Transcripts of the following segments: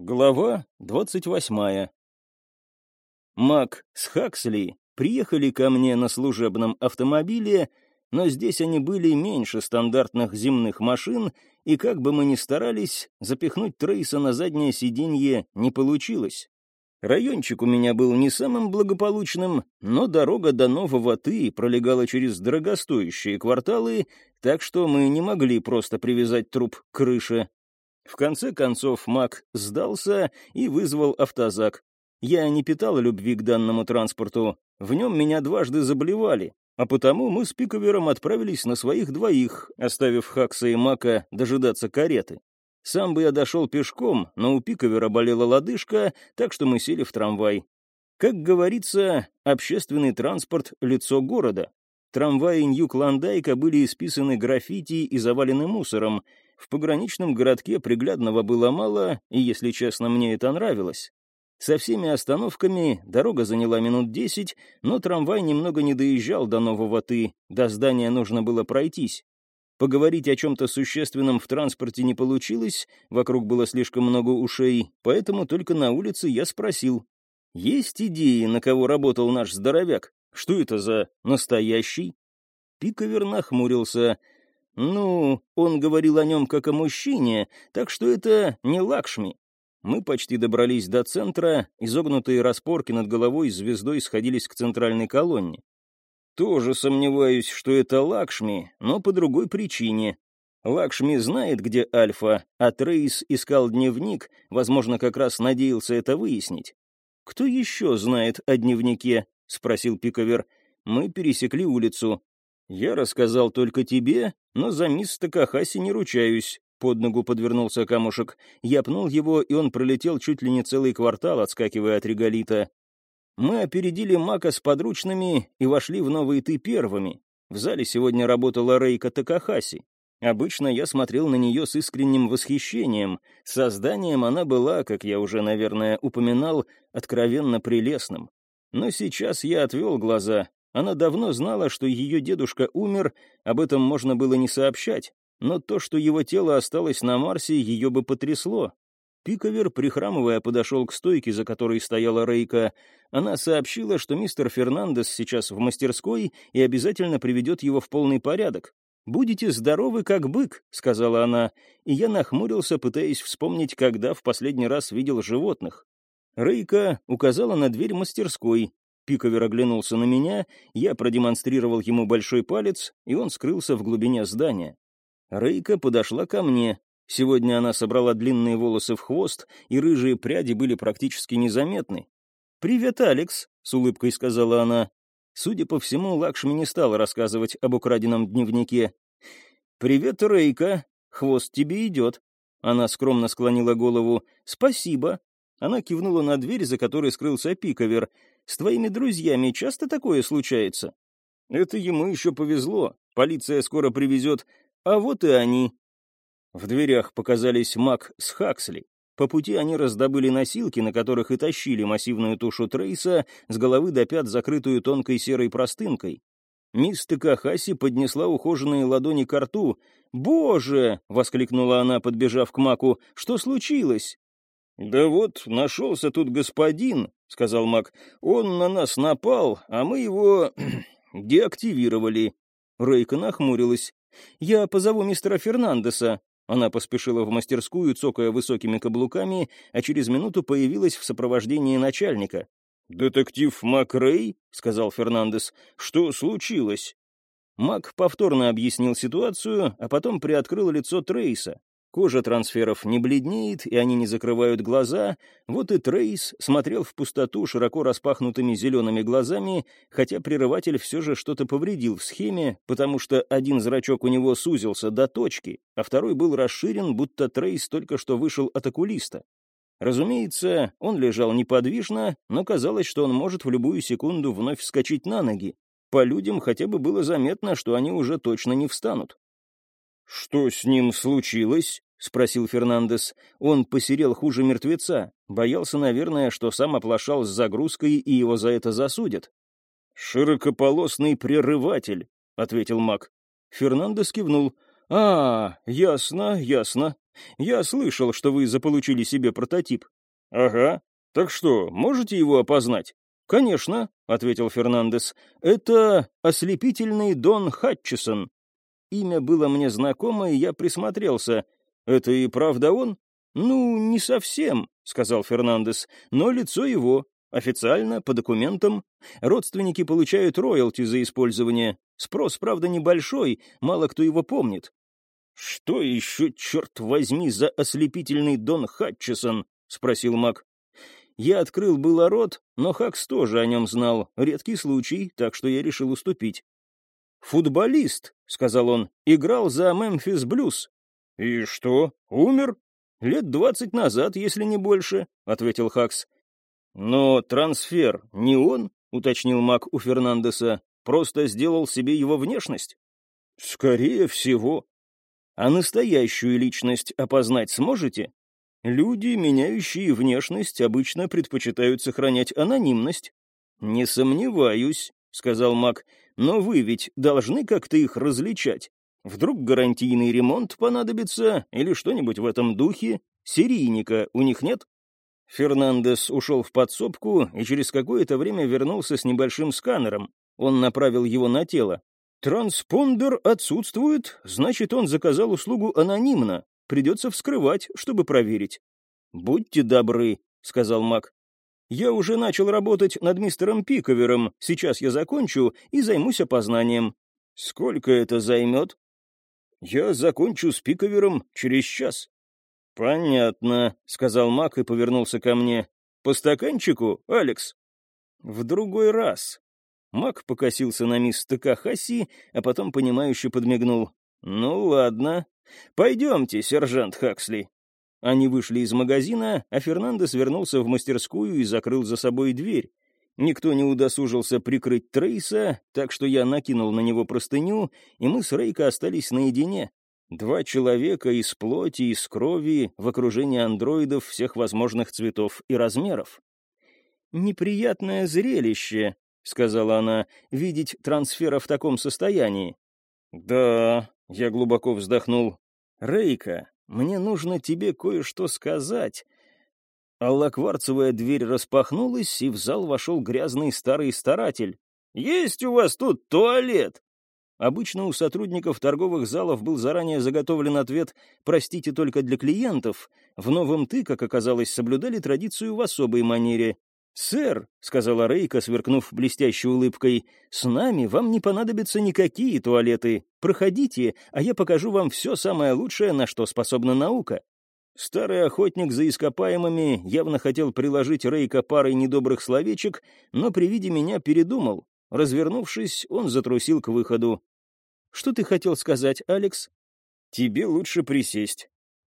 Глава двадцать восьмая. Мак с Хаксли приехали ко мне на служебном автомобиле, но здесь они были меньше стандартных земных машин, и как бы мы ни старались, запихнуть Трейса на заднее сиденье не получилось. Райончик у меня был не самым благополучным, но дорога до Нового Ты пролегала через дорогостоящие кварталы, так что мы не могли просто привязать труп к крыше. В конце концов Мак сдался и вызвал автозак. Я не питал любви к данному транспорту, в нем меня дважды заболевали, а потому мы с Пиковером отправились на своих двоих, оставив Хакса и Мака дожидаться кареты. Сам бы я дошел пешком, но у Пиковера болела лодыжка, так что мы сели в трамвай. Как говорится, общественный транспорт — лицо города. Трамваи Нью-Клондайка были исписаны граффити и завалены мусором, в пограничном городке приглядного было мало, и, если честно, мне это нравилось. Со всеми остановками дорога заняла минут десять, но трамвай немного не доезжал до Нового Ты, до здания нужно было пройтись. Поговорить о чем-то существенном в транспорте не получилось, вокруг было слишком много ушей, поэтому только на улице я спросил. «Есть идеи, на кого работал наш здоровяк? Что это за настоящий?» Пиковер нахмурился — ну, он говорил о нем как о мужчине, так что это не Лакшми. Мы почти добрались до центра, изогнутые распорки над головой звездой сходились к центральной колонне. Тоже сомневаюсь, что это Лакшми, но по другой причине. Лакшми знает, где Альфа, а Трейс искал дневник, возможно, как раз надеялся это выяснить. «Кто еще знает о дневнике?» — спросил Пиковер. Мы пересекли улицу. «Я рассказал только тебе, но за мисс Такахаси не ручаюсь». Под ногу подвернулся камушек. Я пнул его, и он пролетел чуть ли не целый квартал, отскакивая от реголита. Мы опередили Мака с подручными и вошли в новый ты первыми. В зале сегодня работала Рейка Такахаси. Обычно я смотрел на нее с искренним восхищением. Созданием она была, как я уже, наверное, упоминал, откровенно прелестным. Но сейчас я отвел глаза, она давно знала, что ее дедушка умер, об этом можно было не сообщать, но то, что его тело осталось на Марсе, ее бы потрясло. Пиковер, прихрамывая, подошел к стойке, за которой стояла Рейка. Она сообщила, что мистер Фернандес сейчас в мастерской и обязательно приведет его в полный порядок. «Будете здоровы, как бык», — сказала она, и я нахмурился, пытаясь вспомнить, когда в последний раз видел животных. Рейка указала на дверь мастерской, Пиковер оглянулся на меня, я продемонстрировал ему большой палец, и он скрылся в глубине здания. Рейка подошла ко мне. Сегодня она собрала длинные волосы в хвост, и рыжие пряди были практически незаметны. «Привет, Алекс», — с улыбкой сказала она. Судя по всему, Лакшми не стала рассказывать об украденном дневнике. «Привет, Рейка. Хвост тебе идет». Она скромно склонила голову. «Спасибо». Она кивнула на дверь, за которой скрылся Пиковер. С твоими друзьями часто такое случается?» «Это ему еще повезло. Полиция скоро привезет. А вот и они». В дверях показались Мак с Хаксли. По пути они раздобыли носилки, на которых и тащили массивную тушу Трейса с головы до пят, закрытую тонкой серой простынкой. Мисс Такахаси поднесла ухоженные ладони к рту. «Боже!» — воскликнула она, подбежав к Маку. «Что случилось?» «Да вот, нашелся тут господин», — сказал маг. «Он на нас напал, а мы его деактивировали». Рейка нахмурилась. «Я позову мистера Фернандеса». Она поспешила в мастерскую, цокая высокими каблуками, а через минуту появилась в сопровождении начальника. «Детектив Мак Рэй?» — сказал Фернандес. «Что случилось?» Мак повторно объяснил ситуацию, а потом приоткрыл лицо Трейса. Кожа трансферов не бледнеет, и они не закрывают глаза. Вот и Трейс смотрел в пустоту широко распахнутыми зелеными глазами, хотя прерыватель все же что-то повредил в схеме, потому что один зрачок у него сузился до точки, а второй был расширен, будто Трейс только что вышел от окулиста. Разумеется, он лежал неподвижно, но казалось, что он может в любую секунду вновь вскочить на ноги. По людям хотя бы было заметно, что они уже точно не встанут. «Что с ним случилось?» — спросил Фернандес. Он посерел хуже мертвеца, боялся, наверное, что сам оплошал с загрузкой и его за это засудят. «Широкополосный прерыватель», — ответил маг. Фернандес кивнул. «А, ясно, ясно. Я слышал, что вы заполучили себе прототип». «Ага. Так что, можете его опознать?» «Конечно», — ответил Фернандес. «Это ослепительный Дон Хатчесон». Имя было мне знакомо, и я присмотрелся. «Это и правда он?» «Ну, не совсем», — сказал Фернандес, — «но лицо его. Официально, по документам. Родственники получают роялти за использование. Спрос, правда, небольшой, мало кто его помнит. «Что еще, черт возьми, за ослепительный Дон Хатчесон?» — спросил Мак. Я открыл было рот, но Хакс тоже о нем знал. Редкий случай, так что я решил уступить. «Футболист», — сказал он, — «играл за Мемфис Блюз». «И что, умер?» «Лет двадцать назад, если не больше», — ответил Хакс. «Но трансфер не он?» — уточнил Мак у Фернандеса. «Просто сделал себе его внешность?» «Скорее всего». «А настоящую личность опознать сможете?» «Люди, меняющие внешность, обычно предпочитают сохранять анонимность». «Не сомневаюсь», — сказал Мак, — «но вы ведь должны как-то их различать. Вдруг гарантийный ремонт понадобится или что-нибудь в этом духе? Серийника у них нет?» Фернандес ушел в подсобку и через какое-то время вернулся с небольшим сканером. Он направил его на тело. «Транспондер отсутствует, значит, он заказал услугу анонимно. Придется вскрывать, чтобы проверить». «Будьте добры», — сказал Мак. «Я уже начал работать над мистером Пиковером. Сейчас я закончу и займусь опознанием». «Сколько это займет?» «Я закончу с Пиковером через час». «Понятно», — сказал Мак и повернулся ко мне. «По стаканчику, Алекс?» «В другой раз». Мак покосился на мисс Такахаси, а потом понимающе подмигнул. «Ну ладно. Пойдемте, сержант Хаксли». Они вышли из магазина, а Фернандес вернулся в мастерскую и закрыл за собой дверь. Никто не удосужился прикрыть Трейса, так что я накинул на него простыню, и мы с Рейко остались наедине. Два человека из плоти, из крови, в окружении андроидов всех возможных цветов и размеров. «Неприятное зрелище», — сказала она, — «видеть трансфера в таком состоянии». «Да», — я глубоко вздохнул. «Рейка, мне нужно тебе кое-что сказать». Аллокварцевая дверь распахнулась, и в зал вошел грязный старый старатель. «Есть у вас тут туалет?» Обычно у сотрудников торговых залов был заранее заготовлен ответ «простите только для клиентов». В новом «ты», как оказалось, соблюдали традицию в особой манере. «Сэр», — сказала Рейка, сверкнув блестящей улыбкой, — «с нами вам не понадобятся никакие туалеты. Проходите, а я покажу вам все самое лучшее, на что способна наука». Старый охотник за ископаемыми явно хотел приложить Рейка парой недобрых словечек, но при виде меня передумал. Развернувшись, он затрусил к выходу. «Что ты хотел сказать, Алекс?» «Тебе лучше присесть».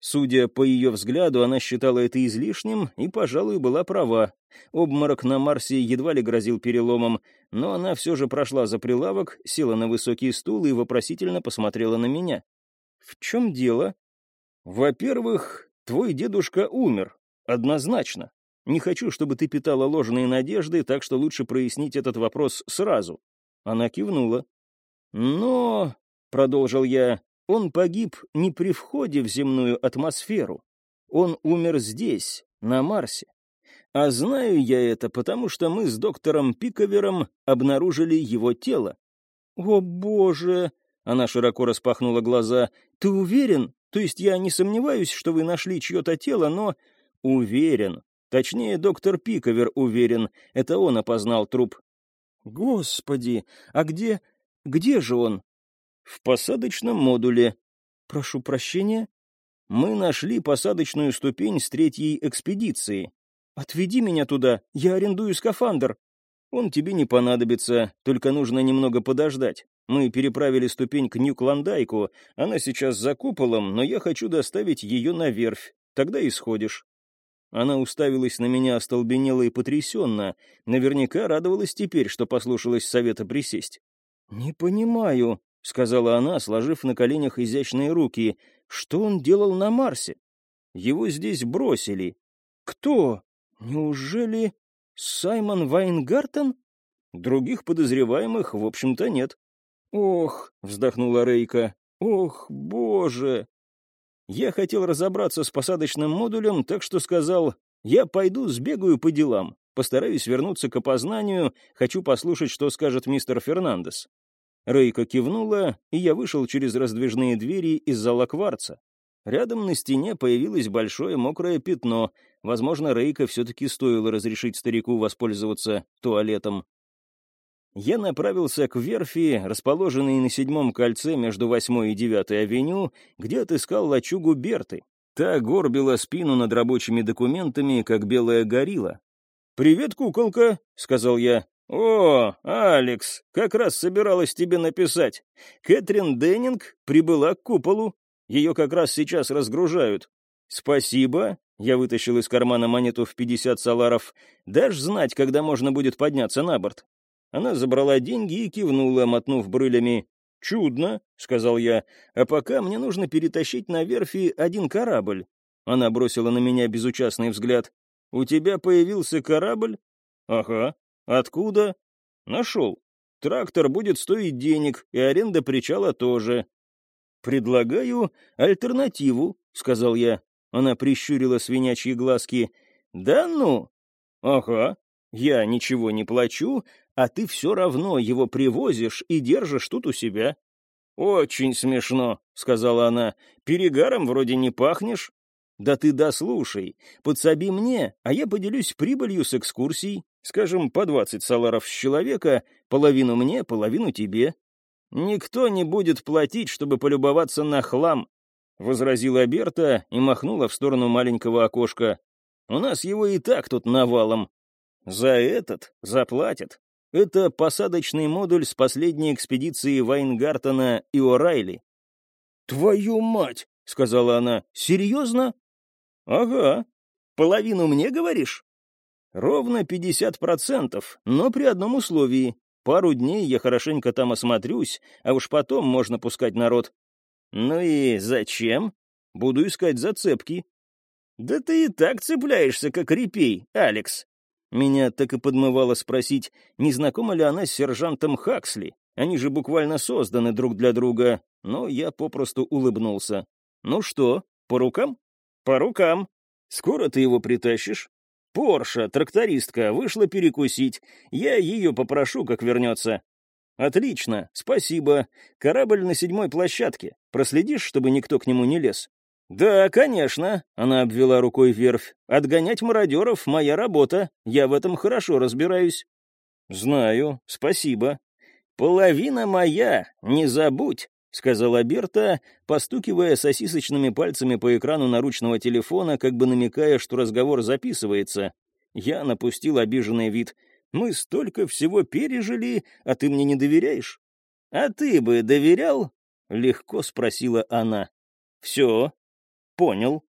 Судя по ее взгляду, она считала это излишним и, пожалуй, была права. Обморок на Марсе едва ли грозил переломом, но она все же прошла за прилавок, села на высокий стул и вопросительно посмотрела на меня. «В чем дело?» «Во-первых, твой дедушка умер. Однозначно. Не хочу, чтобы ты питала ложные надежды, так что лучше прояснить этот вопрос сразу». Она кивнула. «Но», — продолжил я, — «он погиб не при входе в земную атмосферу. Он умер здесь, на Марсе. А знаю я это, потому что мы с доктором Пиковером обнаружили его тело». «О, боже!» — она широко распахнула глаза. «Ты уверен? То есть я не сомневаюсь, что вы нашли чье-то тело, но...» «Уверен. Точнее, доктор Пиковер уверен, это он опознал труп. Господи, а где... где же он? В посадочном модуле. Прошу прощения. Мы нашли посадочную ступень с третьей экспедиции. Отведи меня туда, я арендую скафандр. Он тебе не понадобится, только нужно немного подождать. Мы переправили ступень к Нью-Клондайку, она сейчас за куполом, но я хочу доставить ее на верфь, тогда и сходишь. Она уставилась на меня остолбенело и потрясенно, наверняка радовалась теперь, что послушалась совета присесть. «Не понимаю», — сказала она, сложив на коленях изящные руки, — «что он делал на Марсе? Его здесь бросили. Кто? Неужели Саймон Вайнгартен? Других подозреваемых, в общем-то, нет». «Ох», — вздохнула Рейка, — «ох, боже!» Я хотел разобраться с посадочным модулем, так что сказал, я пойду сбегаю по делам, постараюсь вернуться к опознанию, хочу послушать, что скажет мистер Фернандес. Рейка кивнула, и я вышел через раздвижные двери из зала кварца. Рядом на стене появилось большое мокрое пятно. Возможно, Рейка все-таки стоило разрешить старику воспользоваться туалетом. Я направился к верфи, расположенной на седьмом кольце между восьмой и девятой авеню, где отыскал лачугу Берты. Та горбила спину над рабочими документами, как белая горилла. «Привет, куколка», — сказал я. «О, Алекс, как раз собиралась тебе написать. Кэтрин Деннинг прибыла к куполу. Ее как раз сейчас разгружают. Спасибо». Я вытащил из кармана монету в 50 саларов. «Дашь знать, когда можно будет подняться на борт?» Она забрала деньги и кивнула, мотнув брылями. «Чудно», — сказал я, — «а пока мне нужно перетащить на верфи один корабль». Она бросила на меня безучастный взгляд. «У тебя появился корабль?» «Ага. Откуда?» «Нашел. Трактор будет стоить денег, и аренда причала тоже». «Предлагаю альтернативу», — сказал я. Она прищурила свинячьи глазки. «Да ну?» «Ага. Я ничего не плачу, а ты все равно его привозишь и держишь тут у себя». «Очень смешно», — сказала она. «Перегаром вроде не пахнешь». «Да ты дослушай. Подсоби мне, а я поделюсь прибылью с экскурсией. Скажем, по двадцать саларов с человека, половину мне, половину тебе. Никто не будет платить, чтобы полюбоваться на хлам, — возразила Берта и махнула в сторону маленького окошка. «У нас его и так тут навалом. За этот заплатят. Это посадочный модуль с последней экспедиции Вайнгартена и О'Райли». «Твою мать!» — сказала она. «Серьезно?» «Ага. Половину мне говоришь?» Ровно 50%, но при одном условии. Пару дней я хорошенько там осмотрюсь, а уж потом можно пускать народ. Ну и зачем? Буду искать зацепки. Да ты и так цепляешься, как репей, Алекс. Меня так и подмывало спросить, не знакома ли она с сержантом Хаксли. Они же буквально созданы друг для друга, но я попросту улыбнулся. Ну что, по рукам? По рукам. Скоро ты его притащишь? Порша, трактористка, вышла перекусить. Я ее попрошу, как вернется. Отлично, спасибо. Корабль на седьмой площадке. Проследишь, чтобы никто к нему не лез? Да, конечно, она обвела рукой верфь. Отгонять мародеров — моя работа. Я в этом хорошо разбираюсь. Знаю, спасибо. Половина моя, не забудь. — сказала Берта, постукивая сосисочными пальцами по экрану наручного телефона, как бы намекая, что разговор записывается. Я напустил обиженный вид. «Мы столько всего пережили, а ты мне не доверяешь?» «А ты бы доверял?» — легко спросила она. «Все. Понял.